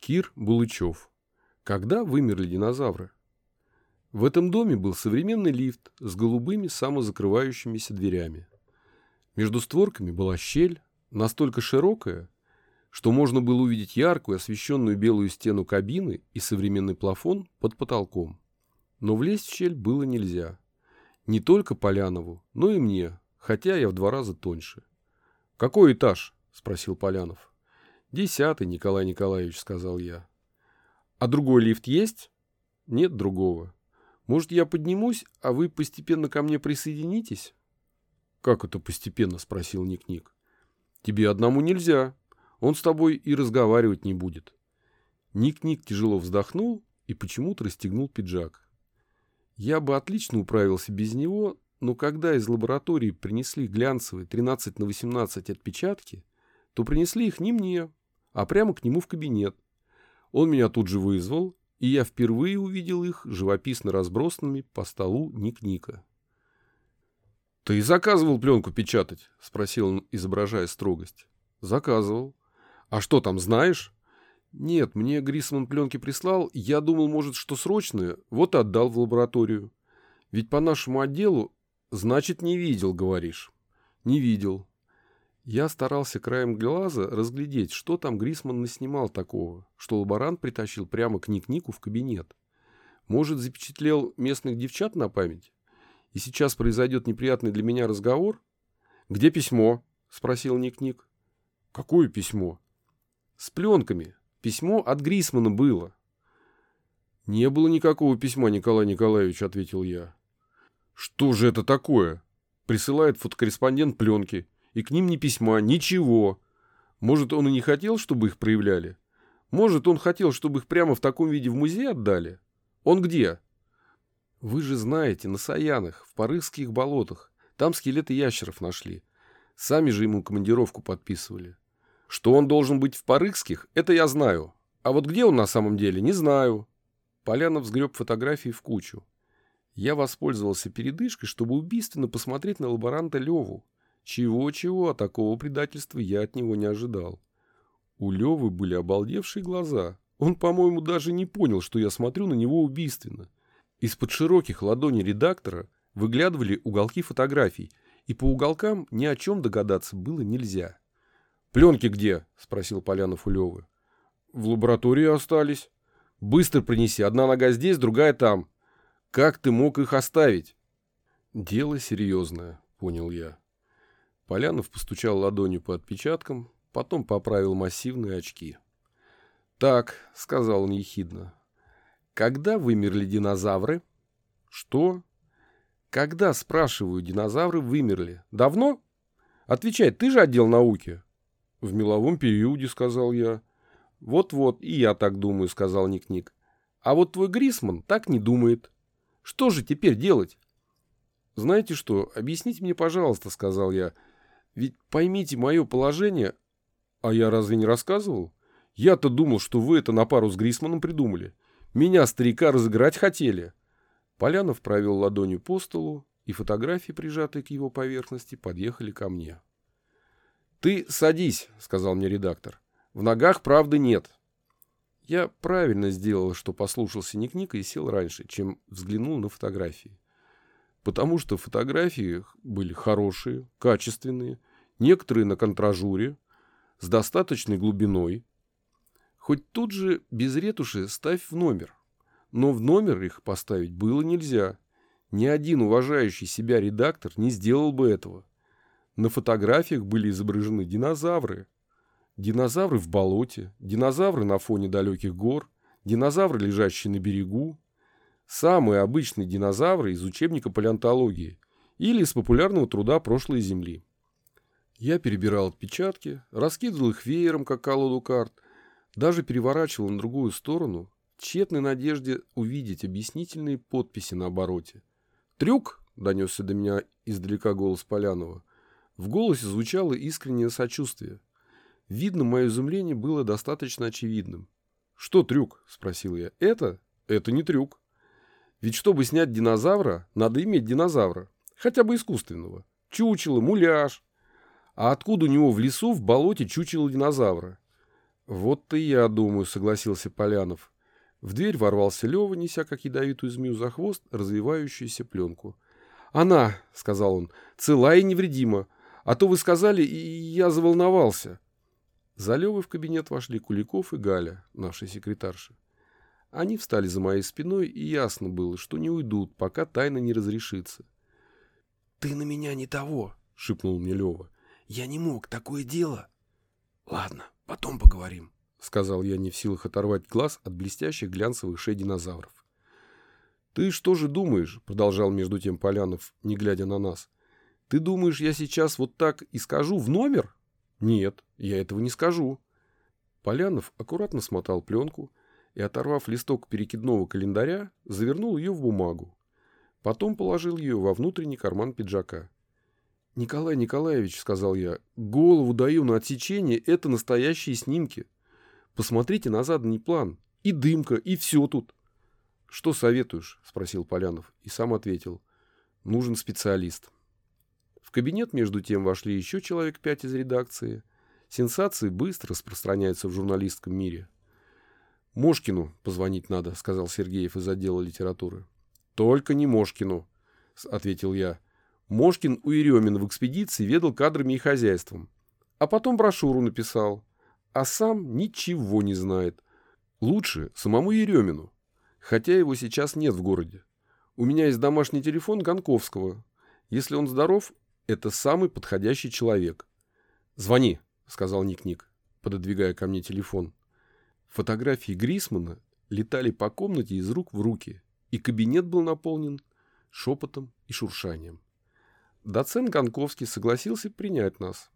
Кир Булычев. Когда вымерли динозавры? В этом доме был современный лифт с голубыми самозакрывающимися дверями. Между створками была щель, настолько широкая, что можно было увидеть яркую освещенную белую стену кабины и современный плафон под потолком. Но влезть в щель было нельзя. Не только Полянову, но и мне, хотя я в два раза тоньше. «Какой этаж?» – спросил Полянов. «Десятый, Николай Николаевич», — сказал я. «А другой лифт есть?» «Нет другого. Может, я поднимусь, а вы постепенно ко мне присоединитесь?» «Как это постепенно?» — спросил Ник-Ник. «Тебе одному нельзя. Он с тобой и разговаривать не будет». Ник-Ник тяжело вздохнул и почему-то расстегнул пиджак. Я бы отлично управился без него, но когда из лаборатории принесли глянцевые 13 на 18 отпечатки, то принесли их не мне, а прямо к нему в кабинет. Он меня тут же вызвал, и я впервые увидел их живописно разбросанными по столу Ник-Ника. «Ты заказывал пленку печатать?» — спросил он, изображая строгость. «Заказывал. А что там, знаешь?» «Нет, мне Грисман пленки прислал. Я думал, может, что срочное. Вот отдал в лабораторию. Ведь по нашему отделу... Значит, не видел, говоришь?» «Не видел. Я старался краем глаза разглядеть, что там Грисман наснимал такого, что лаборант притащил прямо к Ник-Нику в кабинет. Может, запечатлел местных девчат на память? И сейчас произойдет неприятный для меня разговор? «Где письмо?» – спросил Ник-Ник. «Какое письмо?» «С пленками. Письмо от Грисмана было». «Не было никакого письма, Николай Николаевич», – ответил я. «Что же это такое?» Присылает фотокорреспондент пленки – и к ним ни письма, ничего. Может, он и не хотел, чтобы их проявляли? Может, он хотел, чтобы их прямо в таком виде в музей отдали? Он где? Вы же знаете, на Саянах, в Парыхских болотах. Там скелеты ящеров нашли. Сами же ему командировку подписывали. Что он должен быть в Парыхских, это я знаю. А вот где он на самом деле, не знаю. Полянов сгреб фотографии в кучу. Я воспользовался передышкой, чтобы убийственно посмотреть на лаборанта Леву. Чего-чего, а такого предательства я от него не ожидал. У Левы были обалдевшие глаза. Он, по-моему, даже не понял, что я смотрю на него убийственно. Из-под широких ладоней редактора выглядывали уголки фотографий, и по уголкам ни о чем догадаться было нельзя. «Пленки где?» – спросил Полянов у Левы. «В лаборатории остались». «Быстро принеси, одна нога здесь, другая там. Как ты мог их оставить?» «Дело серьезное», – понял я. Полянов постучал ладонью по отпечаткам, потом поправил массивные очки. «Так», — сказал он ехидно, — «когда вымерли динозавры?» «Что?» «Когда, спрашиваю, динозавры вымерли? Давно?» «Отвечай, ты же отдел науки». «В меловом периоде», — сказал я. «Вот-вот, и я так думаю», — сказал Ник-Ник. «А вот твой Грисман так не думает. Что же теперь делать?» «Знаете что, объясните мне, пожалуйста», — сказал я, — ведь поймите мое положение... А я разве не рассказывал? Я-то думал, что вы это на пару с Грисманом придумали. Меня, старика, разыграть хотели. Полянов провел ладонью по столу, и фотографии, прижатые к его поверхности, подъехали ко мне. «Ты садись», — сказал мне редактор. «В ногах правды нет». Я правильно сделал, что послушался Ник-Ника и сел раньше, чем взглянул на фотографии. Потому что фотографии были хорошие, качественные, некоторые на контражуре, с достаточной глубиной. Хоть тут же без ретуши ставь в номер. Но в номер их поставить было нельзя. Ни один уважающий себя редактор не сделал бы этого. На фотографиях были изображены динозавры. Динозавры в болоте, динозавры на фоне далеких гор, динозавры, лежащие на берегу, Самые обычные динозавры из учебника палеонтологии или из популярного труда прошлой Земли. Я перебирал отпечатки, раскидывал их веером, как колоду карт, даже переворачивал на другую сторону, в тщетной надежде увидеть объяснительные подписи на обороте. «Трюк!» – донесся до меня издалека голос Полянова. В голосе звучало искреннее сочувствие. Видно, мое изумление было достаточно очевидным. «Что трюк?» – спросил я. «Это? Это не трюк. Ведь чтобы снять динозавра, надо иметь динозавра. Хотя бы искусственного. Чучело, муляж. А откуда у него в лесу, в болоте чучело динозавра? «Вот и я думаю», — согласился Полянов. В дверь ворвался Лева, неся как ядовитую змею за хвост развивающуюся пленку. «Она», — сказал он, — «цела и невредима. А то вы сказали, и я заволновался». За Левой в кабинет вошли Куликов и Галя, наши секретарши. Они встали за моей спиной, и ясно было, что не уйдут, пока тайна не разрешится. «Ты на меня не того», — шепнул мне Лева. «Я не мог, такое дело». «Ладно, потом поговорим», — сказал я, не в силах оторвать глаз от блестящих глянцевых шей динозавров. «Ты что же думаешь?» — продолжал между тем Полянов, не глядя на нас. «Ты думаешь, я сейчас вот так и скажу в номер?» «Нет, я этого не скажу». Полянов аккуратно смотал пленку и, оторвав листок перекидного календаря, завернул ее в бумагу. Потом положил ее во внутренний карман пиджака. «Николай Николаевич», — сказал я, — «голову даю на отсечение, это настоящие снимки. Посмотрите на задний план. И дымка, и все тут». «Что советуешь?» — спросил Полянов и сам ответил. «Нужен специалист». В кабинет, между тем, вошли еще человек пять из редакции. Сенсации быстро распространяются в журналистском мире. «Мошкину позвонить надо», — сказал Сергеев из отдела литературы. «Только не Мошкину», — ответил я. Мошкин у Еремина в экспедиции ведал кадрами и хозяйством. А потом брошюру написал. А сам ничего не знает. Лучше самому Еремину. Хотя его сейчас нет в городе. У меня есть домашний телефон Гонковского. Если он здоров, это самый подходящий человек. «Звони», — сказал Ник-Ник, пододвигая ко мне телефон. Фотографии Грисмана летали по комнате из рук в руки и кабинет был наполнен шепотом и шуршанием. Доцент Гонковский согласился принять нас.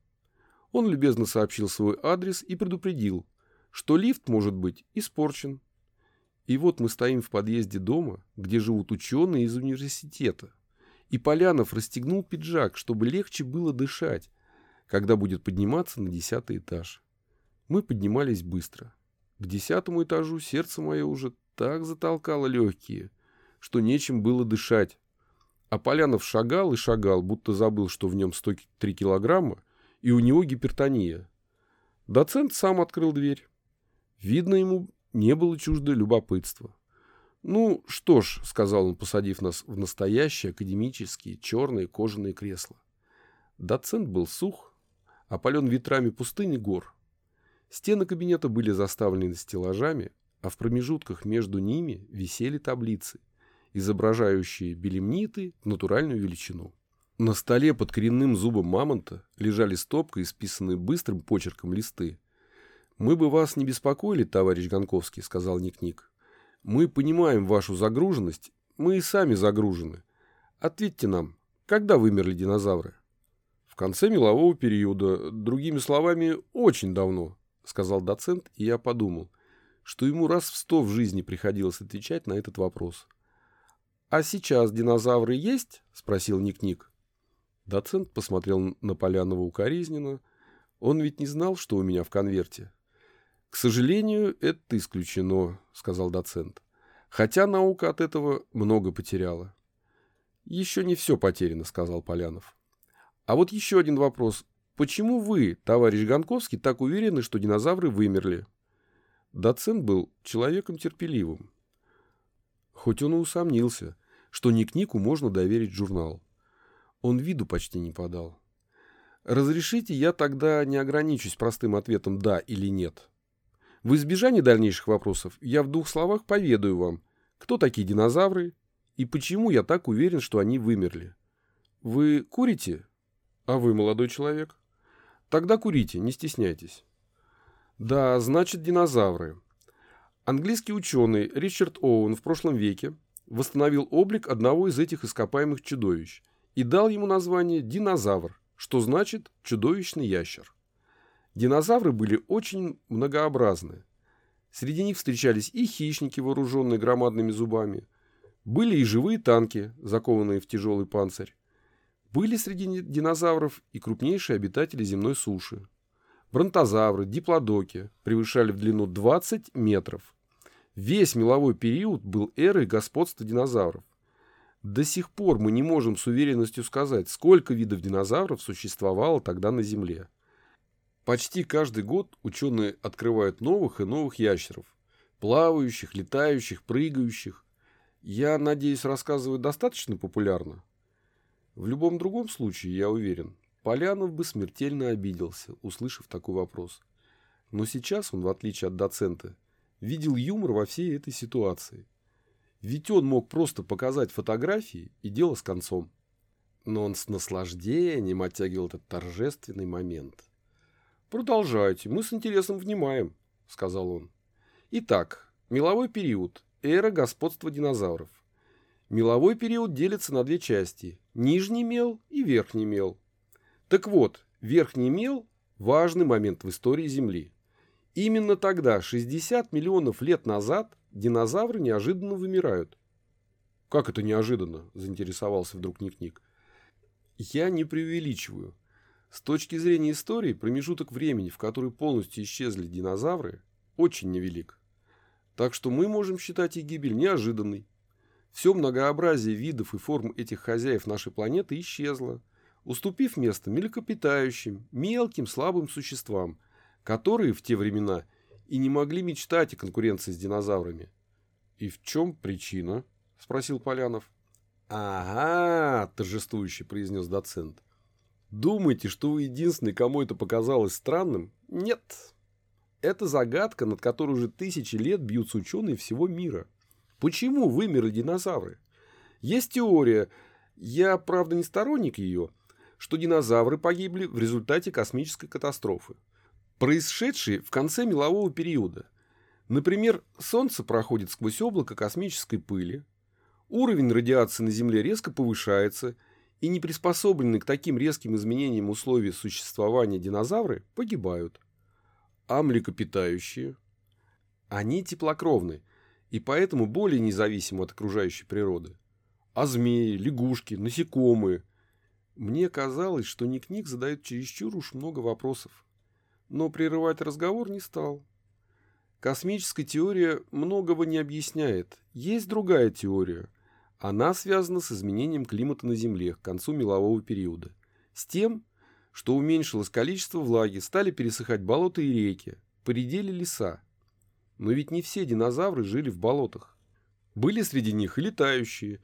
Он любезно сообщил свой адрес и предупредил, что лифт может быть испорчен. И вот мы стоим в подъезде дома, где живут ученые из университета. И Полянов расстегнул пиджак, чтобы легче было дышать, когда будет подниматься на десятый этаж. Мы поднимались быстро. К десятому этажу сердце мое уже так затолкало легкие, что нечем было дышать. А Полянов шагал и шагал, будто забыл, что в нем 103 килограмма, и у него гипертония. Доцент сам открыл дверь. Видно, ему не было чуждо любопытства. «Ну, что ж», — сказал он, посадив нас в настоящие академические черные кожаные кресла. Доцент был сух, опален ветрами пустыни гор. Стены кабинета были заставлены стеллажами, а в промежутках между ними висели таблицы — изображающие белемниты натуральную величину. На столе под коренным зубом мамонта лежали стопка, исписанные быстрым почерком листы. «Мы бы вас не беспокоили, товарищ Гонковский», — сказал Ник-Ник. «Мы понимаем вашу загруженность, мы и сами загружены. Ответьте нам, когда вымерли динозавры?» «В конце мелового периода, другими словами, очень давно», — сказал доцент, и я подумал, что ему раз в сто в жизни приходилось отвечать на этот вопрос. «А сейчас динозавры есть?» — спросил Ник-Ник. Доцент посмотрел на Полянова укоризненно. Он ведь не знал, что у меня в конверте. «К сожалению, это исключено», — сказал доцент. «Хотя наука от этого много потеряла». «Еще не все потеряно», — сказал Полянов. «А вот еще один вопрос. Почему вы, товарищ Гонковский, так уверены, что динозавры вымерли?» Доцент был человеком терпеливым. Хоть он и усомнился, что Ник-Нику можно доверить журнал. Он виду почти не подал. Разрешите, я тогда не ограничусь простым ответом «да» или «нет». В избежание дальнейших вопросов я в двух словах поведаю вам, кто такие динозавры и почему я так уверен, что они вымерли. Вы курите? А вы молодой человек? Тогда курите, не стесняйтесь. Да, значит, динозавры. Английский ученый Ричард Оуэн в прошлом веке восстановил облик одного из этих ископаемых чудовищ и дал ему название динозавр, что значит чудовищный ящер. Динозавры были очень многообразны. Среди них встречались и хищники, вооруженные громадными зубами. Были и живые танки, закованные в тяжелый панцирь. Были среди динозавров и крупнейшие обитатели земной суши. Бронтозавры, диплодоки превышали в длину 20 метров. Весь меловой период был эрой господства динозавров. До сих пор мы не можем с уверенностью сказать, сколько видов динозавров существовало тогда на Земле. Почти каждый год ученые открывают новых и новых ящеров. Плавающих, летающих, прыгающих. Я надеюсь, рассказываю достаточно популярно? В любом другом случае, я уверен, Полянов бы смертельно обиделся, услышав такой вопрос. Но сейчас он, в отличие от доцента, видел юмор во всей этой ситуации. Ведь он мог просто показать фотографии и дело с концом. Но он с наслаждением оттягивал этот торжественный момент. «Продолжайте, мы с интересом внимаем», — сказал он. Итак, меловой период – эра господства динозавров. Меловой период делится на две части – нижний мел и верхний мел. Так вот, верхний мел – важный момент в истории Земли. Именно тогда, 60 миллионов лет назад, динозавры неожиданно вымирают. «Как это неожиданно?» – заинтересовался вдруг Ник-Ник. «Я не преувеличиваю. С точки зрения истории, промежуток времени, в который полностью исчезли динозавры, очень невелик. Так что мы можем считать их гибель неожиданной. Все многообразие видов и форм этих хозяев нашей планеты исчезло, уступив место млекопитающим, мелким, слабым существам, которые в те времена и не могли мечтать о конкуренции с динозаврами. «И в чем причина?» – спросил Полянов. «Ага», – торжествующе произнес доцент. «Думаете, что вы единственный, кому это показалось странным? Нет, это загадка, над которой уже тысячи лет бьются ученые всего мира. Почему вымерли динозавры? Есть теория, я, правда, не сторонник ее, что динозавры погибли в результате космической катастрофы, происшедшей в конце мелового периода. Например, Солнце проходит сквозь облако космической пыли, уровень радиации на Земле резко повышается, и неприспособленные к таким резким изменениям условий существования динозавры погибают. А млекопитающие? Они теплокровны и поэтому более независимы от окружающей природы. А змеи, лягушки, насекомые? Мне казалось, что Ник-Ник задает чересчур уж много вопросов. Но прерывать разговор не стал. Космическая теория многого не объясняет. Есть другая теория. Она связана с изменением климата на Земле к концу мелового периода. С тем, что уменьшилось количество влаги, стали пересыхать болота и реки, поредели леса. Но ведь не все динозавры жили в болотах. Были среди них и летающие,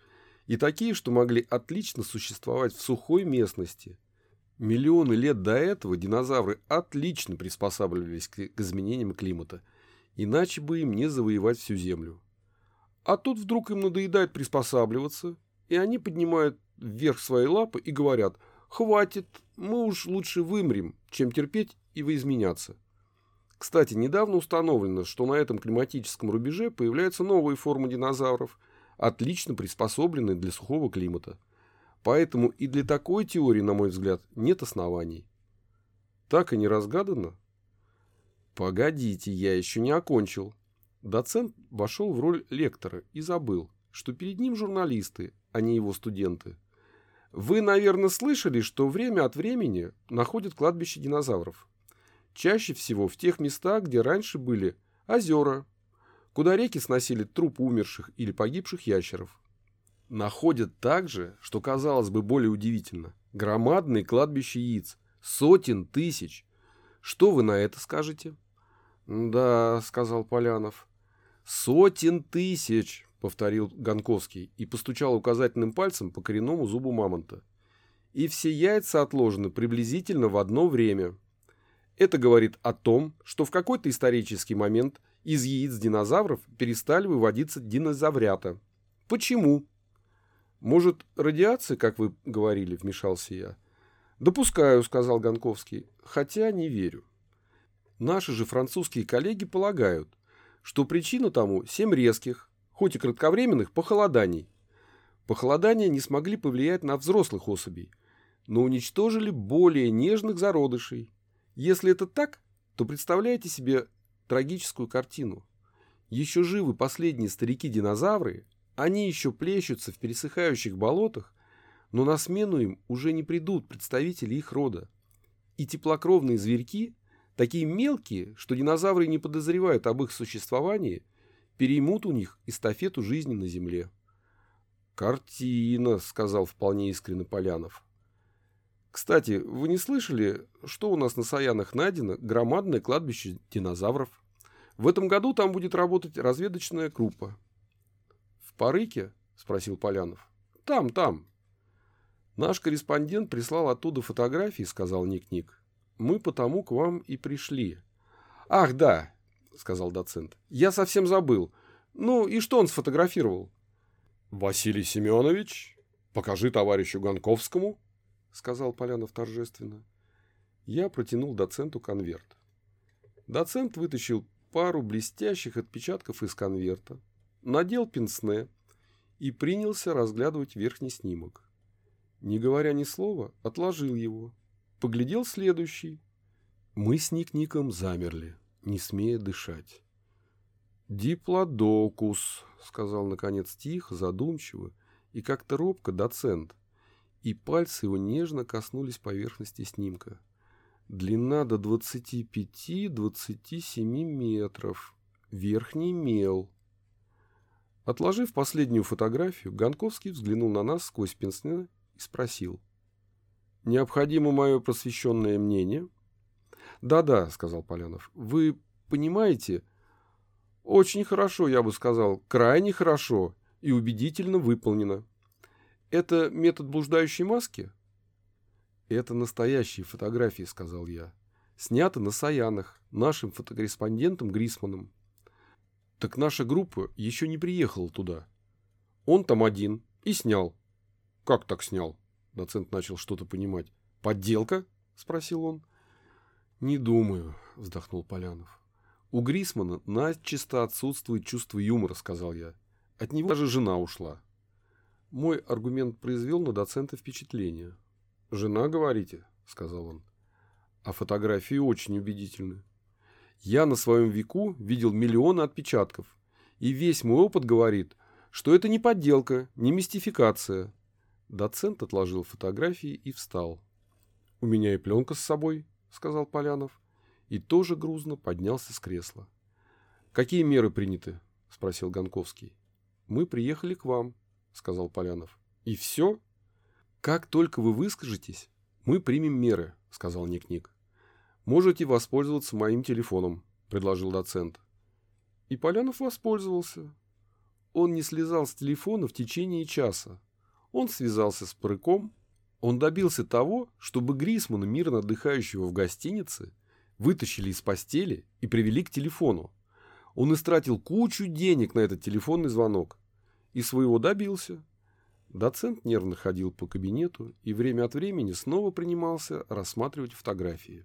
и такие, что могли отлично существовать в сухой местности. Миллионы лет до этого динозавры отлично приспосабливались к изменениям климата, иначе бы им не завоевать всю Землю. А тут вдруг им надоедает приспосабливаться, и они поднимают вверх свои лапы и говорят – Хватит, мы уж лучше вымрем, чем терпеть и воизменяться. Кстати, недавно установлено, что на этом климатическом рубеже появляются новые формы динозавров, отлично приспособленные для сухого климата. Поэтому и для такой теории, на мой взгляд, нет оснований. Так и не разгадано? Погодите, я еще не окончил. Доцент вошел в роль лектора и забыл, что перед ним журналисты, а не его студенты. Вы, наверное, слышали, что время от времени находят кладбище динозавров. Чаще всего в тех местах, где раньше были озера, куда реки сносили трупы умерших или погибших ящеров. Находят также, что казалось бы более удивительно, громадные кладбища яиц, сотен тысяч. Что вы на это скажете? Да, сказал Полянов. Сотен тысяч, — повторил Гонковский и постучал указательным пальцем по коренному зубу мамонта. «И все яйца отложены приблизительно в одно время. Это говорит о том, что в какой-то исторический момент из яиц динозавров перестали выводиться динозаврята. Почему?» «Может, радиация, как вы говорили?» — вмешался я. «Допускаю», — сказал Гонковский, — «хотя не верю». Наши же французские коллеги полагают, что причина тому семь резких, хоть и кратковременных, похолоданий. Похолодания не смогли повлиять на взрослых особей, но уничтожили более нежных зародышей. Если это так, то представляете себе трагическую картину. Еще живы последние старики-динозавры, они еще плещутся в пересыхающих болотах, но на смену им уже не придут представители их рода. И теплокровные зверьки, такие мелкие, что динозавры не подозревают об их существовании, переймут у них эстафету жизни на земле. «Картина», — сказал вполне искренне Полянов. Кстати, вы не слышали, что у нас на Саянах найдено громадное кладбище динозавров? В этом году там будет работать разведочная группа. В Парыке? Спросил Полянов. Там, там. Наш корреспондент прислал оттуда фотографии, сказал Ник-Ник. Мы потому к вам и пришли. Ах, да, сказал доцент. Я совсем забыл. Ну и что он сфотографировал? Василий Семенович, покажи товарищу Гонковскому, — сказал Полянов торжественно. Я протянул доценту конверт. Доцент вытащил пару блестящих отпечатков из конверта, надел пенсне и принялся разглядывать верхний снимок. Не говоря ни слова, отложил его. Поглядел следующий. Мы с Ник-Ником замерли, не смея дышать. «Диплодокус», — сказал, наконец, тихо, задумчиво и как-то робко доцент, и пальцы его нежно коснулись поверхности снимка. Длина до 25-27 метров. Верхний мел. Отложив последнюю фотографию, Гонковский взглянул на нас сквозь пенсне и спросил. «Необходимо мое просвещенное мнение?» «Да-да», — сказал Полянов. «Вы понимаете, очень хорошо, я бы сказал, крайне хорошо и убедительно выполнено. Это метод блуждающей маски? Это настоящие фотографии, сказал я. Сняты на Саянах, нашим фотокорреспондентом Грисманом. Так наша группа еще не приехала туда. Он там один и снял. Как так снял? Доцент начал что-то понимать. Подделка? Спросил он. Не думаю, вздохнул Полянов. У Грисмана начисто отсутствует чувство юмора, сказал я. От него даже жена ушла. Мой аргумент произвел на доцента впечатление. «Жена, говорите?» – сказал он. «А фотографии очень убедительны. Я на своем веку видел миллионы отпечатков, и весь мой опыт говорит, что это не подделка, не мистификация». Доцент отложил фотографии и встал. «У меня и пленка с собой», – сказал Полянов, и тоже грузно поднялся с кресла. «Какие меры приняты?» – спросил Гонковский. «Мы приехали к вам», — сказал Полянов. «И все?» «Как только вы выскажетесь, мы примем меры», — сказал Ник-Ник. «Можете воспользоваться моим телефоном», — предложил доцент. И Полянов воспользовался. Он не слезал с телефона в течение часа. Он связался с Прыком. Он добился того, чтобы Грисмана, мирно отдыхающего в гостинице, вытащили из постели и привели к телефону. Он истратил кучу денег на этот телефонный звонок. И своего добился. Доцент нервно ходил по кабинету и время от времени снова принимался рассматривать фотографии.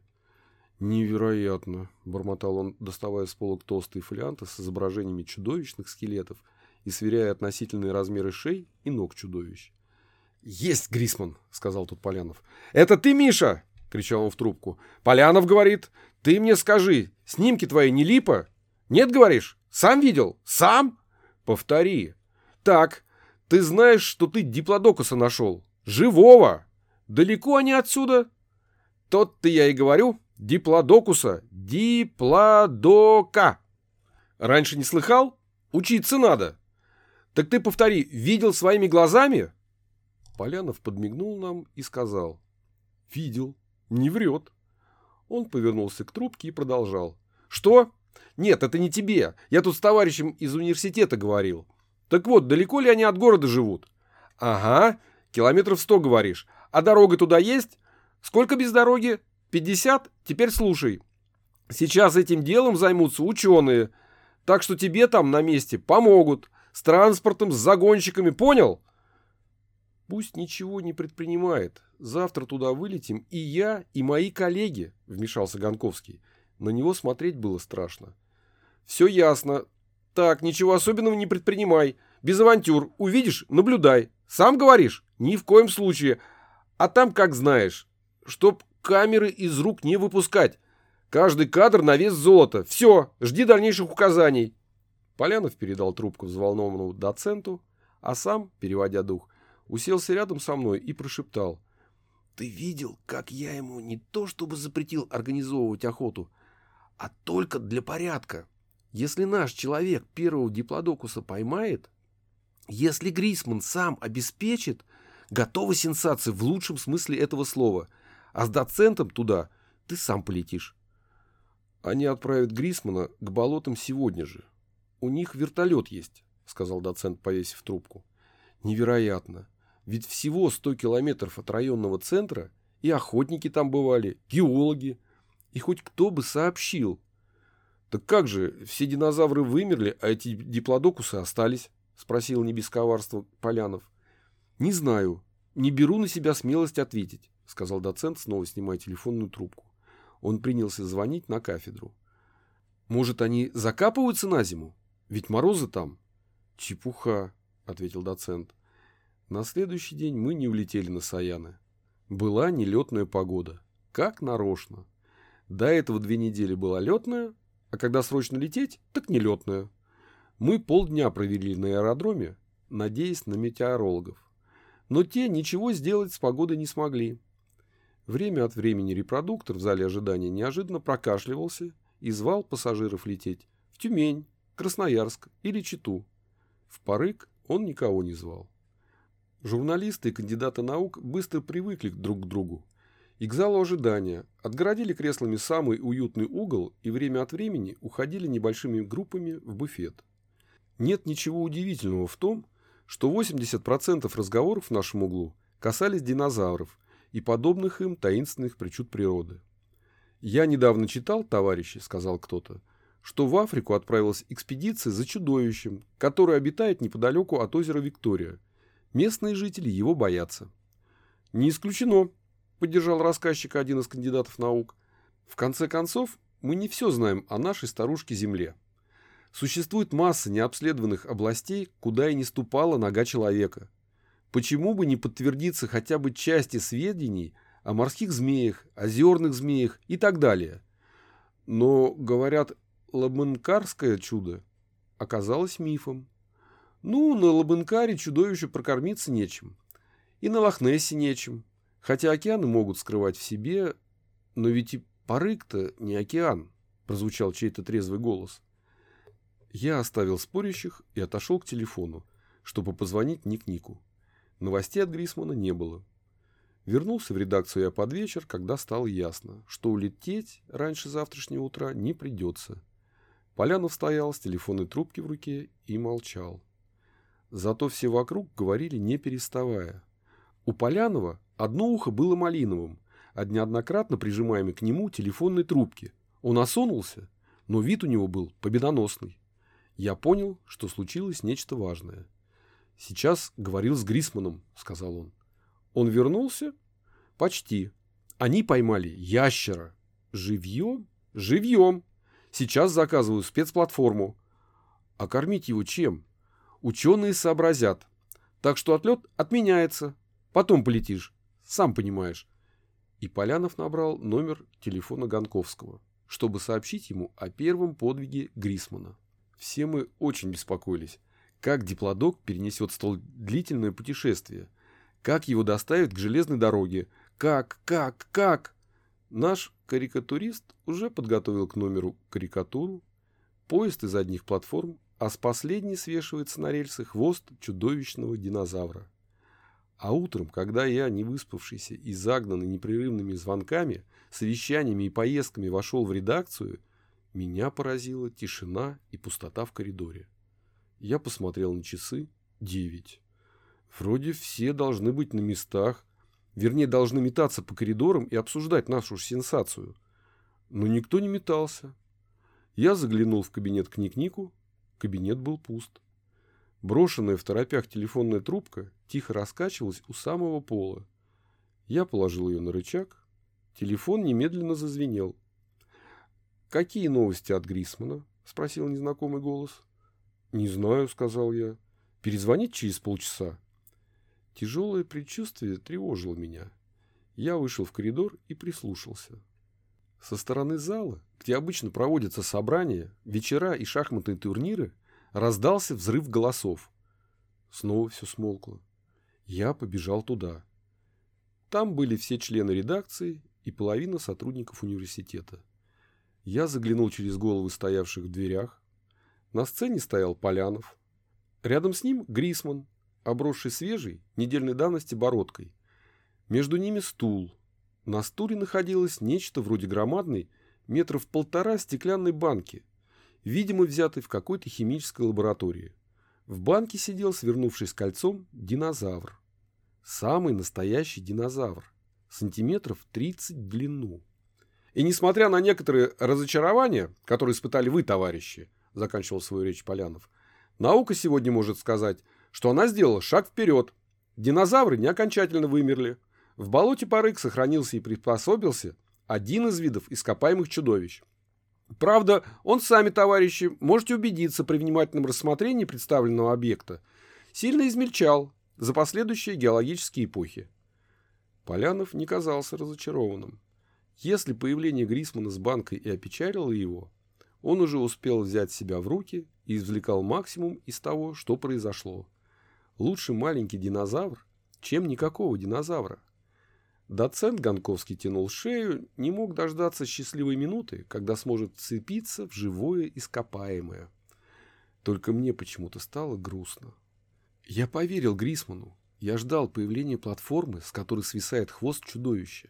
«Невероятно!» – бормотал он, доставая с полок толстые фолианты с изображениями чудовищных скелетов и сверяя относительные размеры шеи и ног чудовищ. «Есть, Грисман!» – сказал тут Полянов. «Это ты, Миша!» – кричал он в трубку. «Полянов говорит, ты мне скажи, снимки твои не липа? Нет, говоришь? Сам видел? Сам? Повтори!» Так, ты знаешь, что ты диплодокуса нашел? Живого! Далеко они отсюда? Тот-то я и говорю. Диплодокуса. Диплодока. Раньше не слыхал? Учиться надо. Так ты повтори, видел своими глазами? Полянов подмигнул нам и сказал. Видел. Не врет. Он повернулся к трубке и продолжал. Что? Нет, это не тебе. Я тут с товарищем из университета говорил. Так вот, далеко ли они от города живут? Ага, километров сто, говоришь. А дорога туда есть? Сколько без дороги? Пятьдесят? Теперь слушай. Сейчас этим делом займутся ученые. Так что тебе там на месте помогут. С транспортом, с загонщиками, понял? Пусть ничего не предпринимает. Завтра туда вылетим и я, и мои коллеги, вмешался Гонковский. На него смотреть было страшно. Все ясно. Так, ничего особенного не предпринимай. Без авантюр. Увидишь, наблюдай. Сам говоришь? Ни в коем случае. А там как знаешь. Чтоб камеры из рук не выпускать. Каждый кадр на вес золота. Все, жди дальнейших указаний. Полянов передал трубку взволнованному доценту, а сам, переводя дух, уселся рядом со мной и прошептал. «Ты видел, как я ему не то чтобы запретил организовывать охоту, а только для порядка?» Если наш человек первого диплодокуса поймает, если Грисман сам обеспечит, Готова сенсация в лучшем смысле этого слова. А с доцентом туда ты сам полетишь. Они отправят Грисмана к болотам сегодня же. У них вертолет есть, сказал доцент, повесив трубку. Невероятно. Ведь всего 100 километров от районного центра и охотники там бывали, геологи. И хоть кто бы сообщил. Так как же, все динозавры вымерли, а эти диплодокусы остались? Спросил не без коварства Полянов. Не знаю. Не беру на себя смелость ответить, сказал доцент, снова снимая телефонную трубку. Он принялся звонить на кафедру. Может, они закапываются на зиму? Ведь морозы там. Чепуха, ответил доцент. На следующий день мы не улетели на Саяны. Была нелетная погода. Как нарочно. До этого две недели была летная, а когда срочно лететь, так нелетная. Мы полдня провели на аэродроме, надеясь на метеорологов. Но те ничего сделать с погодой не смогли. Время от времени репродуктор в зале ожидания неожиданно прокашливался и звал пассажиров лететь в Тюмень, Красноярск или Читу. В Парык он никого не звал. Журналисты и кандидаты наук быстро привыкли друг к другу. И к залу ожидания отгородили креслами самый уютный угол и время от времени уходили небольшими группами в буфет. Нет ничего удивительного в том, что 80% разговоров в нашем углу касались динозавров и подобных им таинственных причуд природы. «Я недавно читал, товарищи», — сказал кто-то, что в Африку отправилась экспедиция за чудовищем, которое обитает неподалеку от озера Виктория – Местные жители его боятся. Не исключено, поддержал рассказчика один из кандидатов наук. В конце концов, мы не все знаем о нашей старушке-Земле. Существует масса необследованных областей, куда и не ступала нога человека. Почему бы не подтвердиться хотя бы части сведений о морских змеях, озерных змеях и так далее? Но, говорят, Ламанкарское чудо оказалось мифом. Ну, на Лабенкаре чудовищу прокормиться нечем. И на Лохнессе нечем. Хотя океаны могут скрывать в себе, но ведь и Парык-то не океан, прозвучал чей-то трезвый голос. Я оставил спорящих и отошел к телефону, чтобы позвонить Ник-Нику. Новостей от Грисмана не было. Вернулся в редакцию я под вечер, когда стало ясно, что улететь раньше завтрашнего утра не придется. Полянов стоял с телефонной трубки в руке и молчал. Зато все вокруг говорили не переставая. У Полянова одно ухо было малиновым, а неоднократно прижимаемый к нему телефонной трубки. Он осунулся, но вид у него был победоносный. Я понял, что случилось нечто важное. «Сейчас говорил с Грисманом», — сказал он. «Он вернулся?» «Почти. Они поймали ящера. Живьем? Живьем. Сейчас заказываю спецплатформу. А кормить его чем? Ученые сообразят. Так что отлет отменяется. Потом полетишь. Сам понимаешь. И Полянов набрал номер телефона Гонковского, чтобы сообщить ему о первом подвиге Грисмана. Все мы очень беспокоились, как диплодок перенесет столь длительное путешествие, как его доставят к железной дороге, как, как, как. Наш карикатурист уже подготовил к номеру карикатуру, поезд из одних платформ а с последней свешивается на рельсы хвост чудовищного динозавра. А утром, когда я, не выспавшийся и загнанный непрерывными звонками, совещаниями и поездками вошел в редакцию, меня поразила тишина и пустота в коридоре. Я посмотрел на часы. Девять. Вроде все должны быть на местах, вернее, должны метаться по коридорам и обсуждать нашу сенсацию. Но никто не метался. Я заглянул в кабинет к Ник-Нику, Кабинет был пуст. Брошенная в торопях телефонная трубка тихо раскачивалась у самого пола. Я положил ее на рычаг. Телефон немедленно зазвенел. «Какие новости от Грисмана?» – спросил незнакомый голос. «Не знаю», – сказал я. «Перезвонить через полчаса?» Тяжелое предчувствие тревожило меня. Я вышел в коридор и прислушался. Со стороны зала, где обычно проводятся собрания, вечера и шахматные турниры, раздался взрыв голосов. Снова все смолкло. Я побежал туда. Там были все члены редакции и половина сотрудников университета. Я заглянул через головы стоявших в дверях. На сцене стоял Полянов. Рядом с ним Грисман, обросший свежей, недельной давности бородкой. Между ними стул. На стуле находилось нечто вроде громадной, метров полтора стеклянной банки, видимо, взятой в какой-то химической лаборатории. В банке сидел, свернувшись кольцом, динозавр. Самый настоящий динозавр. Сантиметров 30 в длину. И несмотря на некоторые разочарования, которые испытали вы, товарищи, заканчивал свою речь Полянов, наука сегодня может сказать, что она сделала шаг вперед. Динозавры не окончательно вымерли. В болоте Парык сохранился и приспособился один из видов ископаемых чудовищ. Правда, он сами, товарищи, можете убедиться при внимательном рассмотрении представленного объекта, сильно измельчал за последующие геологические эпохи. Полянов не казался разочарованным. Если появление Грисмана с банкой и опечалило его, он уже успел взять себя в руки и извлекал максимум из того, что произошло. Лучше маленький динозавр, чем никакого динозавра. Доцент Гонковский тянул шею, не мог дождаться счастливой минуты, когда сможет вцепиться в живое ископаемое. Только мне почему-то стало грустно. Я поверил Грисману. Я ждал появления платформы, с которой свисает хвост чудовища.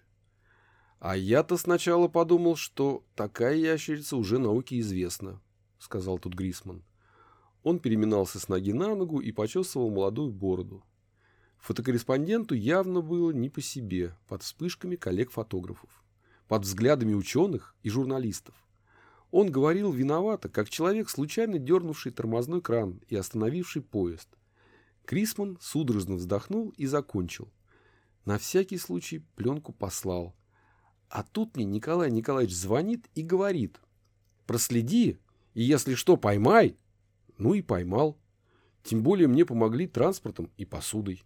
А я-то сначала подумал, что такая ящерица уже науке известна, сказал тут Грисман. Он переминался с ноги на ногу и почесывал молодую бороду. Фотокорреспонденту явно было не по себе под вспышками коллег-фотографов, под взглядами ученых и журналистов. Он говорил виновато, как человек, случайно дернувший тормозной кран и остановивший поезд. Крисман судорожно вздохнул и закончил. На всякий случай пленку послал. А тут мне Николай Николаевич звонит и говорит. Проследи, и если что, поймай. Ну и поймал. Тем более мне помогли транспортом и посудой.